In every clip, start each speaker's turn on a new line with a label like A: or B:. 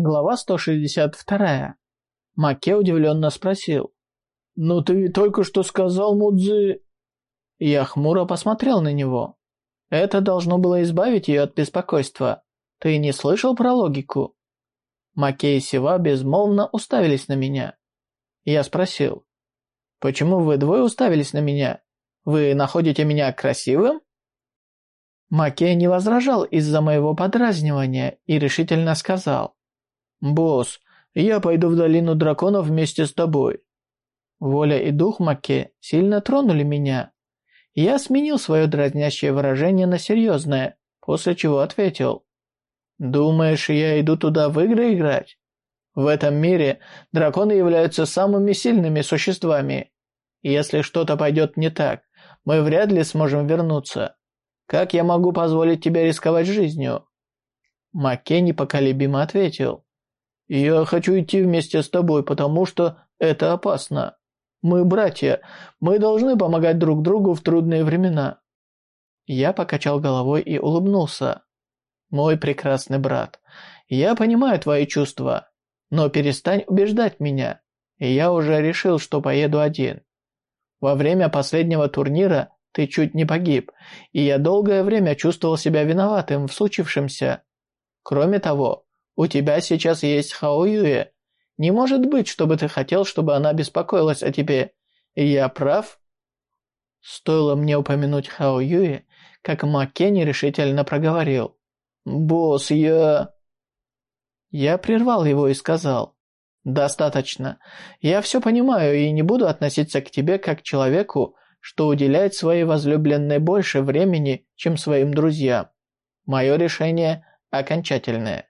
A: Глава 162. Маке удивленно спросил. «Ну ты только что сказал Мудзи...» Я хмуро посмотрел на него. Это должно было избавить ее от беспокойства. Ты не слышал про логику? Маке и Сива безмолвно уставились на меня. Я спросил. «Почему вы двое уставились на меня? Вы находите меня красивым?» Маке не возражал из-за моего подразнивания и решительно сказал. «Босс, я пойду в долину драконов вместе с тобой». Воля и дух Маке сильно тронули меня. Я сменил свое дразнящее выражение на серьезное, после чего ответил. «Думаешь, я иду туда в игры играть? В этом мире драконы являются самыми сильными существами. Если что-то пойдет не так, мы вряд ли сможем вернуться. Как я могу позволить тебе рисковать жизнью?» Маке непоколебимо ответил. «Я хочу идти вместе с тобой, потому что это опасно. Мы братья, мы должны помогать друг другу в трудные времена». Я покачал головой и улыбнулся. «Мой прекрасный брат, я понимаю твои чувства, но перестань убеждать меня. Я уже решил, что поеду один. Во время последнего турнира ты чуть не погиб, и я долгое время чувствовал себя виноватым в случившемся. Кроме того, у тебя сейчас есть Хао Юэ. Не может быть, чтобы ты хотел, чтобы она беспокоилась о тебе. Я прав?» Стоило мне упомянуть Хао Юэ, как Маке нерешительно проговорил. «Босс, я...» Я прервал его и сказал. «Достаточно. Я все понимаю и не буду относиться к тебе как к человеку, что уделяет своей возлюбленной больше времени, чем своим друзьям. Мое решение окончательное».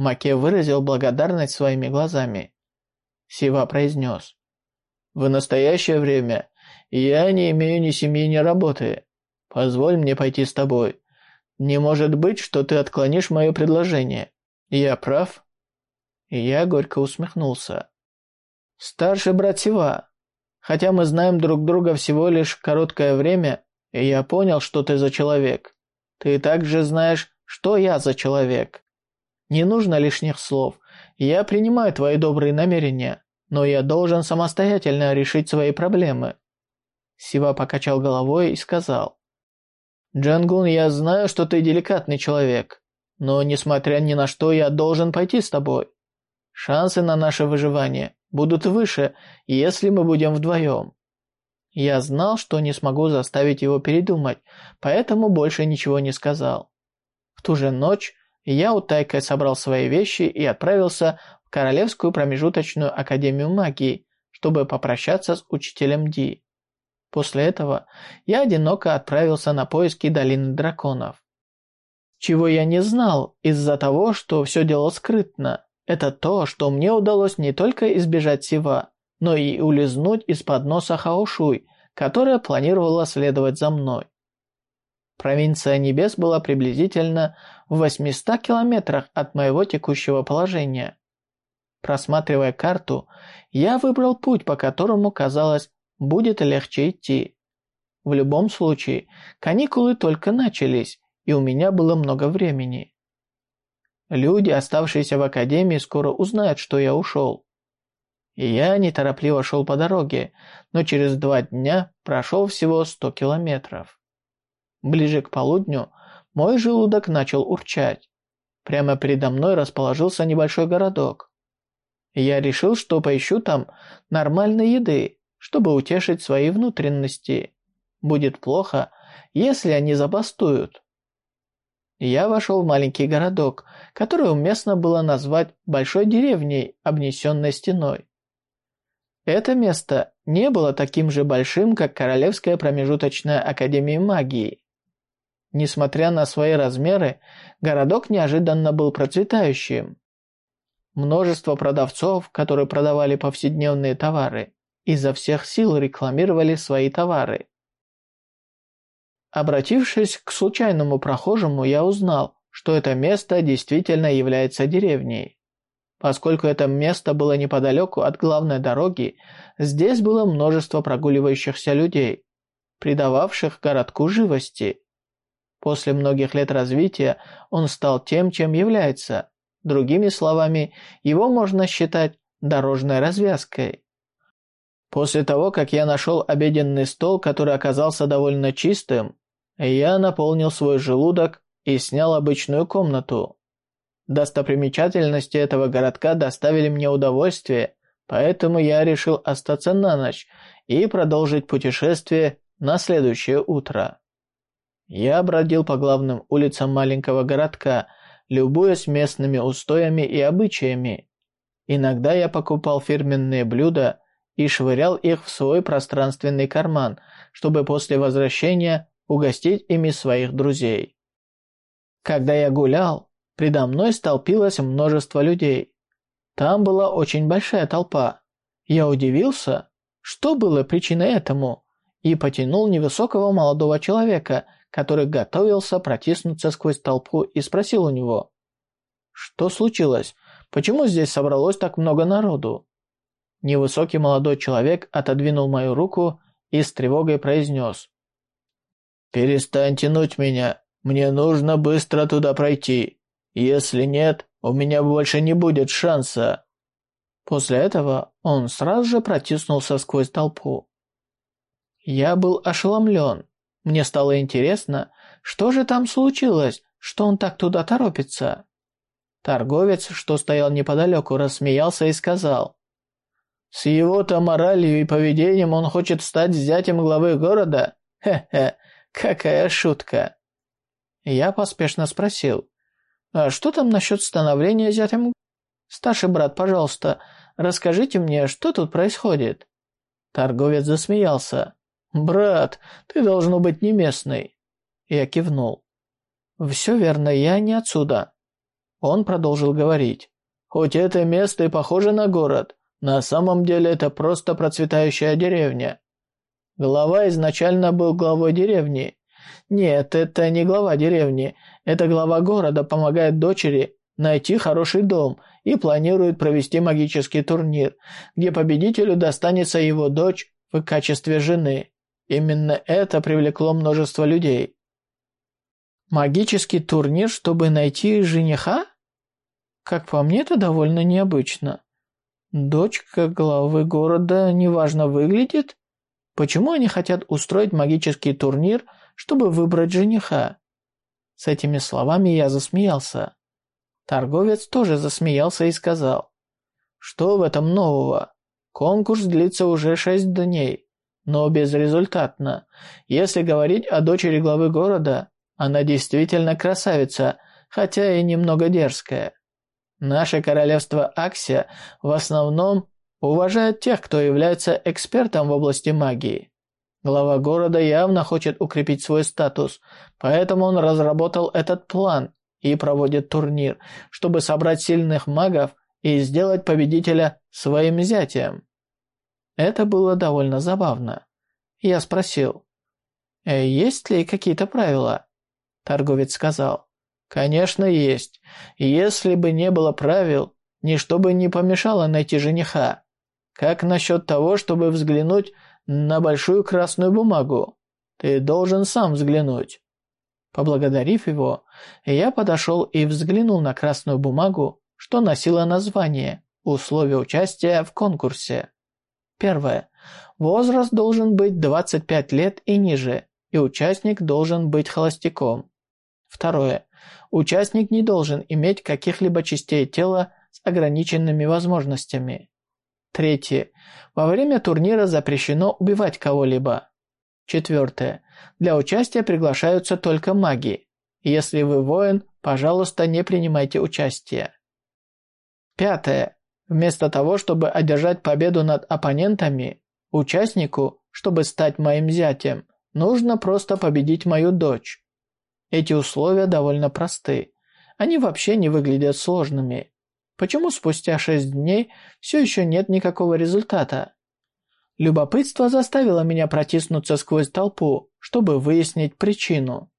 A: Маке выразил благодарность своими глазами. Сива произнес. «В настоящее время я не имею ни семьи, ни работы. Позволь мне пойти с тобой. Не может быть, что ты отклонишь мое предложение. Я прав?» я горько усмехнулся. «Старший брат Сива, хотя мы знаем друг друга всего лишь короткое время, я понял, что ты за человек. Ты также знаешь, что я за человек. Не нужно лишних слов. Я принимаю твои добрые намерения, но я должен самостоятельно решить свои проблемы». Сива покачал головой и сказал. «Джангун, я знаю, что ты деликатный человек, но, несмотря ни на что, я должен пойти с тобой. Шансы на наше выживание будут выше, если мы будем вдвоем». Я знал, что не смогу заставить его передумать, поэтому больше ничего не сказал. В ту же ночь я утайкой собрал свои вещи и отправился в Королевскую промежуточную академию магии, чтобы попрощаться с учителем Ди. После этого я одиноко отправился на поиски Долины Драконов. Чего я не знал из-за того, что все дело скрытно, это то, что мне удалось не только избежать Сива, но и улизнуть из-под носа Хаошуй, которая планировала следовать за мной. Провинция Небес была приблизительно в 800 километрах от моего текущего положения. Просматривая карту, я выбрал путь, по которому, казалось, будет легче идти. В любом случае, каникулы только начались, и у меня было много времени. Люди, оставшиеся в академии, скоро узнают, что я ушел. Я неторопливо шел по дороге, но через два дня прошел всего 100 километров. Ближе к полудню мой желудок начал урчать. Прямо передо мной расположился небольшой городок. Я решил, что поищу там нормальной еды, чтобы утешить свои внутренности. Будет плохо, если они забастуют. Я вошел в маленький городок, который уместно было назвать большой деревней, обнесенной стеной. Это место не было таким же большим, как Королевская промежуточная академия магии. Несмотря на свои размеры, городок неожиданно был процветающим. Множество продавцов, которые продавали повседневные товары, изо всех сил рекламировали свои товары. Обратившись к случайному прохожему, я узнал, что это место действительно является деревней. Поскольку это место было неподалеку от главной дороги, здесь было множество прогуливающихся людей, придававших городку живости. После многих лет развития он стал тем, чем является. Другими словами, его можно считать дорожной развязкой. После того, как я нашел обеденный стол, который оказался довольно чистым, я наполнил свой желудок и снял обычную комнату. Достопримечательности этого городка доставили мне удовольствие, поэтому я решил остаться на ночь и продолжить путешествие на следующее утро. Я бродил по главным улицам маленького городка, любуясь местными устоями и обычаями. Иногда я покупал фирменные блюда и швырял их в свой пространственный карман, чтобы после возвращения угостить ими своих друзей. Когда я гулял, предо мной столпилось множество людей. Там была очень большая толпа. Я удивился, что было причиной этому, и потянул невысокого молодого человека, который готовился протиснуться сквозь толпу и спросил у него, «Что случилось? Почему здесь собралось так много народу?» Невысокий молодой человек отодвинул мою руку и с тревогой произнес, «Перестань тянуть меня, мне нужно быстро туда пройти. Если нет, у меня больше не будет шанса». После этого он сразу же протиснулся сквозь толпу. Я был ошеломлен. Мне стало интересно, что же там случилось, что он так туда торопится. Торговец, что стоял неподалеку, рассмеялся и сказал, «С его-то моралью и поведением он хочет стать зятем главы города? Хе-хе, какая шутка!» Я поспешно спросил, «А что там насчет становления зятем?» «Старший брат, пожалуйста, расскажите мне, что тут происходит?» Торговец засмеялся. «Брат, ты должно быть не местный». Я кивнул. «Все верно, я не отсюда». Он продолжил говорить. «Хоть это место и похоже на город, на самом деле это просто процветающая деревня. Глава изначально был главой деревни. Нет, это не глава деревни, это глава города помогает дочери найти хороший дом и планирует провести магический турнир, где победителю достанется его дочь в качестве жены. Именно это привлекло множество людей. Магический турнир, чтобы найти жениха? Как по мне, это довольно необычно. Дочка главы города неважно выглядит? Почему они хотят устроить магический турнир, чтобы выбрать жениха? С этими словами я засмеялся. Торговец тоже засмеялся и сказал, что в этом нового? Конкурс длится уже шесть дней но безрезультатно. Если говорить о дочери главы города, она действительно красавица, хотя и немного дерзкая. Наше королевство Аксия в основном уважает тех, кто является экспертом в области магии. Глава города явно хочет укрепить свой статус, поэтому он разработал этот план и проводит турнир, чтобы собрать сильных магов и сделать победителя своим зятем. Это было довольно забавно. Я спросил, «Э, «Есть ли какие-то правила?» Торговец сказал, «Конечно, есть. Если бы не было правил, ничто бы не помешало найти жениха. Как насчет того, чтобы взглянуть на большую красную бумагу? Ты должен сам взглянуть». Поблагодарив его, я подошел и взглянул на красную бумагу, что носила название «Условия участия в конкурсе». Первое. Возраст должен быть 25 лет и ниже, и участник должен быть холостяком. Второе. Участник не должен иметь каких-либо частей тела с ограниченными возможностями. Третье. Во время турнира запрещено убивать кого-либо. Четвертое. Для участия приглашаются только маги. Если вы воин, пожалуйста, не принимайте участие. Пятое. Вместо того, чтобы одержать победу над оппонентами, участнику, чтобы стать моим зятем, нужно просто победить мою дочь. Эти условия довольно просты. Они вообще не выглядят сложными. Почему спустя шесть дней все еще нет никакого результата? Любопытство заставило меня протиснуться сквозь толпу, чтобы выяснить причину.